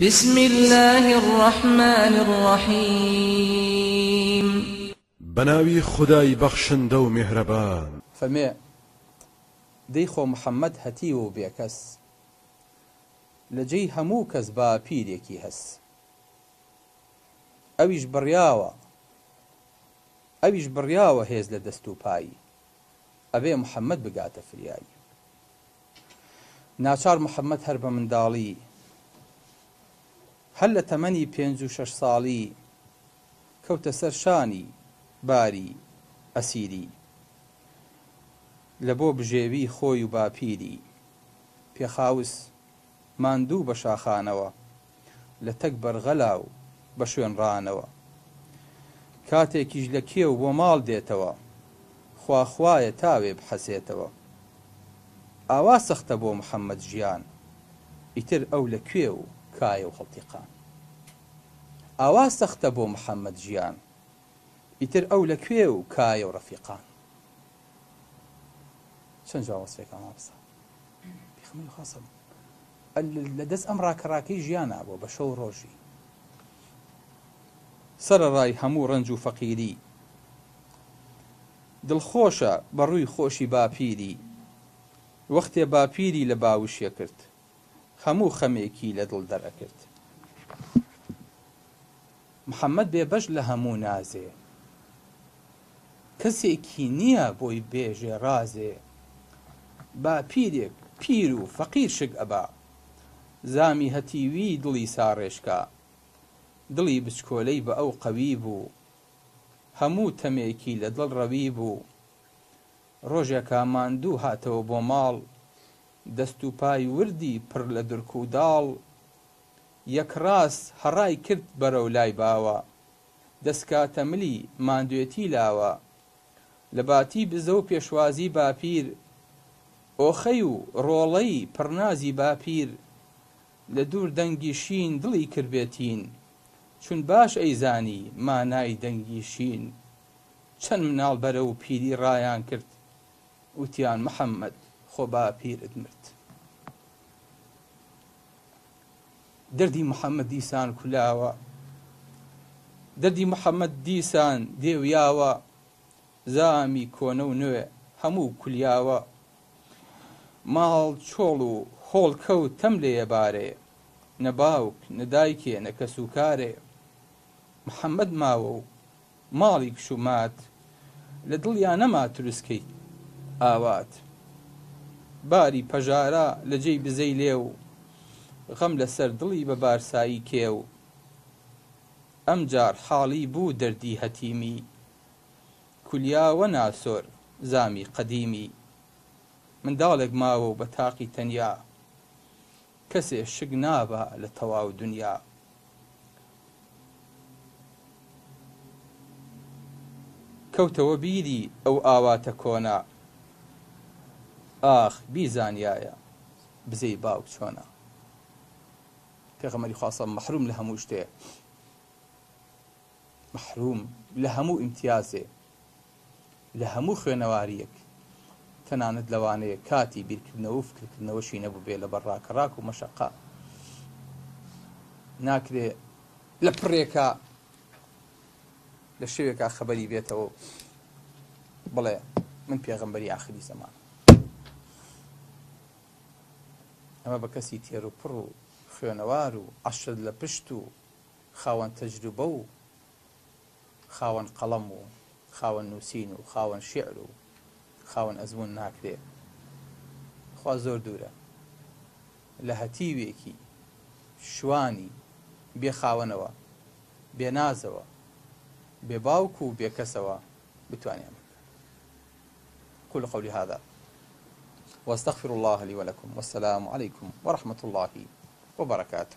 بسم اللە الرحمن الرحیم. بەناوی خودای بەخشندە و میهرەبان. فەمێ، دەی خۆ محمد هەتیوە و بێکەس لە جێی هەموو کەس باپیرێکی هەس ئەویش بڕیاوە ئەویش بڕیاوە هێز لە دەست و پایی ئەبێ محمد بگاتە فریایی. ناچار محەمەد هەر بە منداڵی هەر لە تەمەنی پێنج و شەش ساڵی کەوتە سەر شانی باری ئەسیری لە بۆ بژێوی خۆی و باپیری پێخاوس ماندوو بە شاخانەوە لە تەک بەرغەلا و بە شوێن ڕانەوە. کاتێکیش لە کێو بۆ ماڵ دێتەوە، خوا خوایە تا وێ بحەسێتەوە. ئاوا سەختە بۆ محەممەد ژیان، ئیتر ئەو لە کوێ و کایە و هەڵتیقان. ئاوا سەختە بۆ محەممەد ژیان، ئیتر ئەو لە کوێ و کایە و ڕەفیقان. چەند جوان وەسفێک کە مامۆستا پێخمەی خوا سەڵ لە دەست ئەم ڕاکە ڕاکەی ژیانە بۆ بە شەو ڕۆژی سەرڕای هەموو ڕنج و فەقیری دڵخۆشە بە ڕووی خۆشی باپیری وەختێ باپیری لە باوشە کرد خەموو خەمێکی لە دڵ دەرەکرد محمد بێ بەش لە هەموو نازێ. کەسێکی نیە بۆی بێژێ رازێ. باپیرێک پیر و فەقیر شک ئەبا. زامی هەتیوی دڵی ساڕێژکا. دڵی بچکۆلەی بە ئەو قەوی بوو. هەموو تەمێکی لە دڵ رەوی بوو. رۆژێکا ماندوو هاتەوە بۆ ماڵ. دەست و پای وردی پڕ لە درک و داڵ. یەکڕاست هەڕای کرد بەرەو لای باوە دەسکاتە ملی ماندوێتی لاوە لە باتی بزەو پێشوازی باپیر ئۆخەی و ڕۆڵەی پڕنازی باپیر لە دوور دەنگی شین دڵی کردبێ تین چون باش ئەیزانی مانای دەنگی شین چەند مناڵ بەرەو پیری ڕایان کرد وتیان محمد خۆ باپیرت مرد. دەردی محەممەد دیسان کولاوە دەردی محەممەد دیسان دێویاوە زامی کۆنە و نوێ هەموو کولیاوە ماڵ چۆڵ و هۆڵکە و تەم لێیە بارێ نە باوک نە دایکێ نە کەسوکارێ محەممەد ماوە و ماڵی کچ و مات لە دڵیا نەما تروسکەی ئاوات باری پەژارە لە جێی بزەی لێو غەم لە سەر دڵی بە بارسایی کێو ئەم جار حاڵی بوو دەردی هەتیمی کولیا وە ناسۆر زامی قەدیمی منداڵێک ماوە و بە تاقی تەنیا کەسێ شک نابا لە تەواو دونیا. کەوتەوە بیری ئەو ئاواتە کۆنە. ئاخ بیزانیایە بزەی باوک چۆنە. پێغەمبەری خوا سەڵ مەحروم لە هەموو شتێ. مەحروم لە هەموو ئیمتیازێ لە هەموو خوێنەوارییەک تەنانەت لەوانەیە کاتی بیرکردنەوە و فکرکردنەوەشی نەبووبێ لەبەر ڕاکەڕاک و مەشەقە ناکرێ لە پڕێکا لە شەوێکا خەبەری بێتەوە بڵێ من پێغەمبەری ئاخری زەمان ئەمە بە کەسی تێر و پڕ و خوێنەوار و عەشر لە پشت و خاوەن تەجروبە و خاوەن قەڵەم و خاوەن نووسین و خاوەن شیعر و خاوەن ئەزموون ناکرێ خوا زۆر دوورە لە هەتیوێکی شوانی بێ خاوەنەوە بێ نازەوە بێ باوک و بێ کەسەوە بتوانێ ئەمە بکا قول قولي هذا واستغفر الله لي ولكم والسلام عليكم ورحمة الله وبركاته